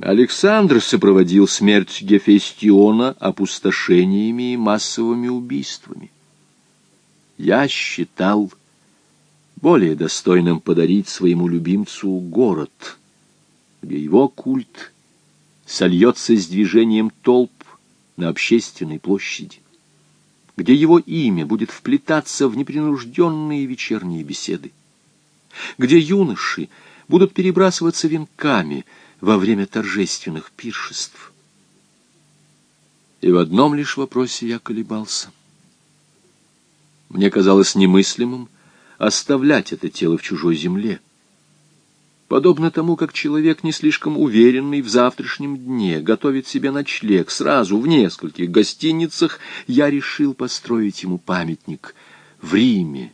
Александр сопроводил смерть Гефестиона опустошениями и массовыми убийствами. Я считал более достойным подарить своему любимцу город, где его культ сольется с движением толп на общественной площади, где его имя будет вплетаться в непринужденные вечерние беседы, где юноши будут перебрасываться венками — во время торжественных пиршеств. И в одном лишь вопросе я колебался. Мне казалось немыслимым оставлять это тело в чужой земле. Подобно тому, как человек, не слишком уверенный в завтрашнем дне, готовит себе ночлег сразу в нескольких гостиницах, я решил построить ему памятник в Риме,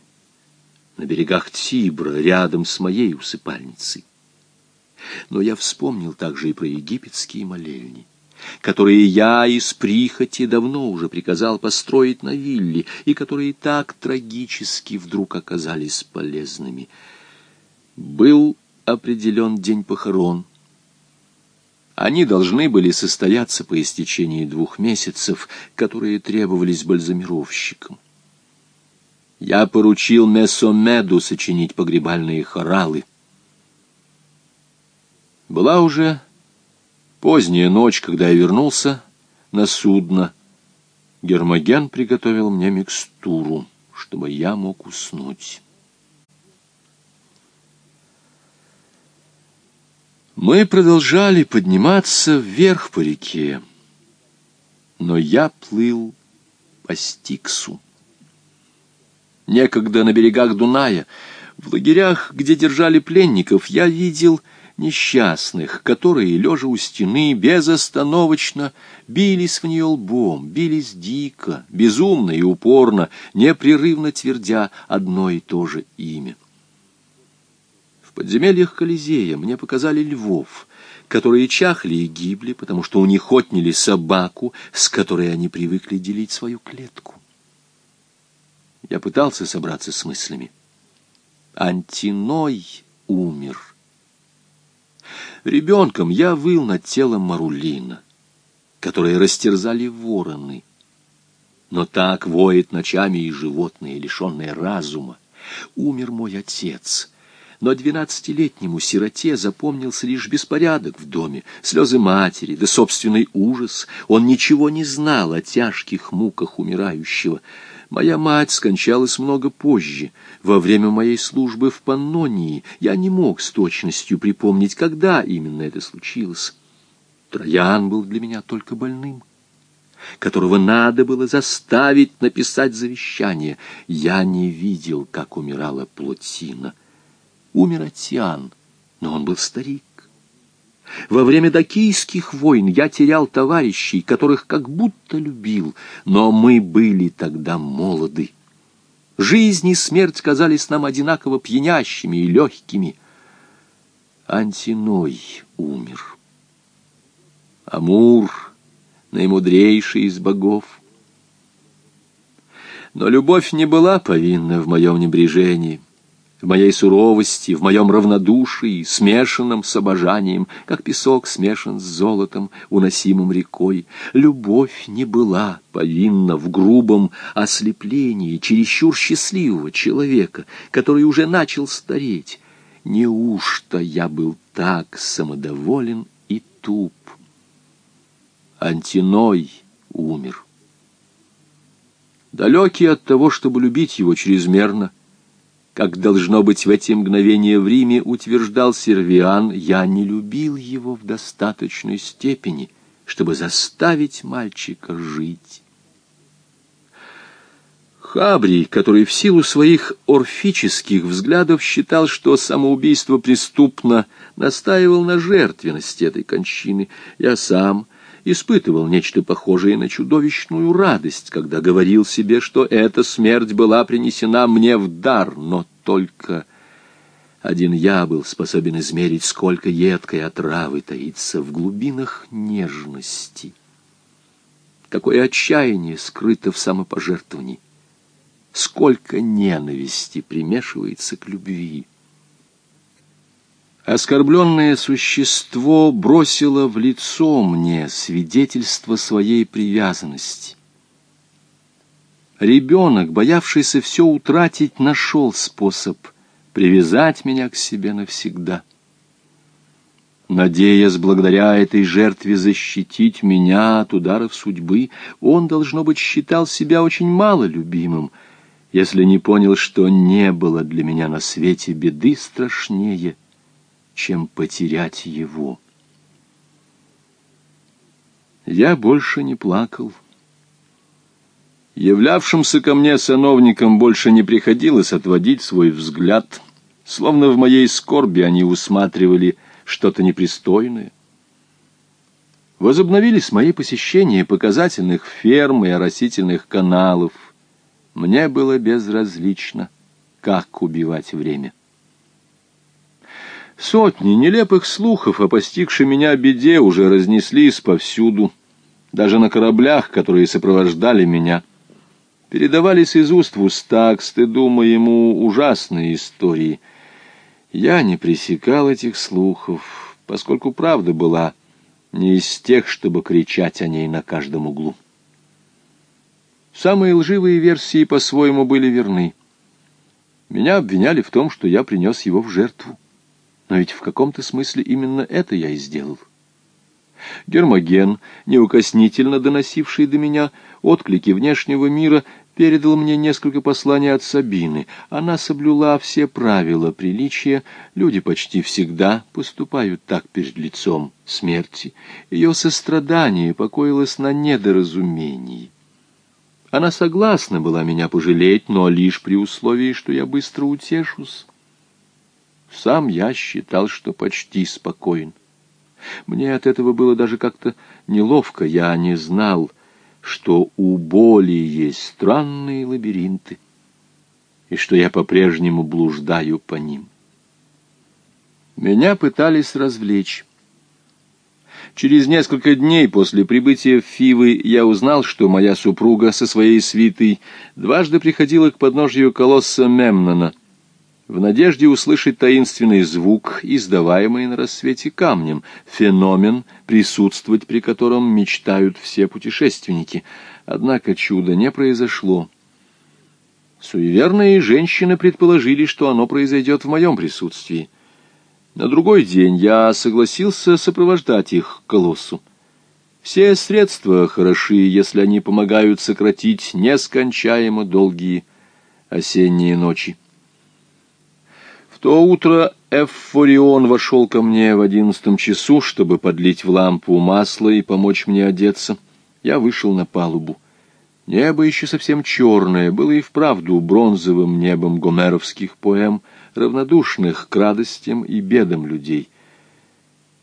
на берегах Тибра, рядом с моей усыпальницей. Но я вспомнил также и про египетские молельни, которые я из прихоти давно уже приказал построить на вилле, и которые так трагически вдруг оказались полезными. Был определен день похорон. Они должны были состояться по истечении двух месяцев, которые требовались бальзамировщикам. Я поручил Месомеду сочинить погребальные хоралы — была уже поздняя ночь, когда я вернулся на судно. Гермоген приготовил мне микстуру, чтобы я мог уснуть. Мы продолжали подниматься вверх по реке, но я плыл по Стиксу. Некогда на берегах Дуная, в лагерях, где держали пленников, я видел несчастных, которые, лежа у стены, безостановочно бились в нее лбом, бились дико, безумно и упорно, непрерывно твердя одно и то же имя. В подземельях Колизея мне показали львов, которые чахли и гибли, потому что у них отняли собаку, с которой они привыкли делить свою клетку. Я пытался собраться с мыслями. Антиной умер. Ребенком я выл над телом Марулина, которые растерзали вороны. Но так воет ночами и животные, лишенные разума. Умер мой отец, но двенадцатилетнему сироте запомнился лишь беспорядок в доме, слезы матери, да собственный ужас. Он ничего не знал о тяжких муках умирающего. Моя мать скончалась много позже, во время моей службы в Паннонии. Я не мог с точностью припомнить, когда именно это случилось. Троян был для меня только больным, которого надо было заставить написать завещание. Я не видел, как умирала Плотина. Умер Атиан, но он был старик. Во время докийских войн я терял товарищей, которых как будто любил, но мы были тогда молоды. Жизнь и смерть казались нам одинаково пьянящими и легкими. Антиной умер. Амур, наимудрейший из богов. Но любовь не была повинна в моем небрежении в моей суровости, в моем равнодушии, смешанном с обожанием, как песок смешан с золотом, уносимым рекой. Любовь не была повинна в грубом ослеплении чересчур счастливого человека, который уже начал стареть. Неужто я был так самодоволен и туп? Антиной умер. Далекий от того, чтобы любить его чрезмерно, как должно быть в эти мгновения в Риме, утверждал Сервиан, я не любил его в достаточной степени, чтобы заставить мальчика жить. Хабрий, который в силу своих орфических взглядов считал, что самоубийство преступно, настаивал на жертвенности этой кончины. Я сам испытывал нечто похожее на чудовищную радость, когда говорил себе, что эта смерть была принесена мне в дар, но только один я был способен измерить, сколько едкой отравы таится в глубинах нежности. Какое отчаяние скрыто в самопожертвовании, сколько ненависти примешивается к любви. Оскорбленное существо бросило в лицо мне свидетельство своей привязанности. Ребенок, боявшийся все утратить, нашел способ привязать меня к себе навсегда. Надеясь благодаря этой жертве защитить меня от ударов судьбы, он, должно быть, считал себя очень мало любимым, если не понял, что не было для меня на свете беды страшнее — чем потерять его. Я больше не плакал. Являвшимся ко мне сановникам больше не приходилось отводить свой взгляд, словно в моей скорби они усматривали что-то непристойное. Возобновились мои посещения показательных ферм и оросительных каналов. Мне было безразлично, как убивать время. Сотни нелепых слухов о постигшей меня беде уже разнеслись повсюду, даже на кораблях, которые сопровождали меня. Передавались из уст в уста, к стыду моему, ужасные истории. Я не пресекал этих слухов, поскольку правда была не из тех, чтобы кричать о ней на каждом углу. Самые лживые версии по-своему были верны. Меня обвиняли в том, что я принес его в жертву. Но ведь в каком-то смысле именно это я и сделал. Гермоген, неукоснительно доносивший до меня отклики внешнего мира, передал мне несколько посланий от Сабины. Она соблюла все правила приличия. Люди почти всегда поступают так перед лицом смерти. Ее сострадание покоилось на недоразумении. Она согласна была меня пожалеть, но лишь при условии, что я быстро утешусь. Сам я считал, что почти спокоен. Мне от этого было даже как-то неловко. Я не знал, что у боли есть странные лабиринты, и что я по-прежнему блуждаю по ним. Меня пытались развлечь. Через несколько дней после прибытия в Фивы я узнал, что моя супруга со своей свитой дважды приходила к подножью колосса Мемнона — в надежде услышать таинственный звук, издаваемый на рассвете камнем, феномен, присутствовать при котором мечтают все путешественники. Однако чудо не произошло. Суеверные женщины предположили, что оно произойдет в моем присутствии. На другой день я согласился сопровождать их к колоссу. Все средства хороши, если они помогают сократить нескончаемо долгие осенние ночи то утро Эффорион вошел ко мне в одиннадцатом часу, чтобы подлить в лампу масло и помочь мне одеться. Я вышел на палубу. Небо еще совсем черное, было и вправду бронзовым небом гомеровских поэм, равнодушных к радостям и бедам людей.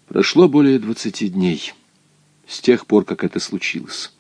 Прошло более двадцати дней с тех пор, как это случилось.